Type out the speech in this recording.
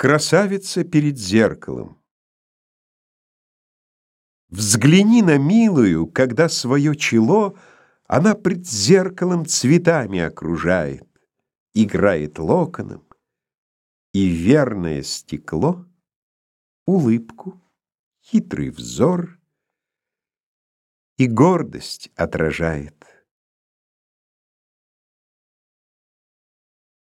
Красавица перед зеркалом Взгляни на милую, когда свое чело Она пред зеркалом цветами окружает, Играет локоном, и верное стекло Улыбку, хитрый взор И гордость отражает.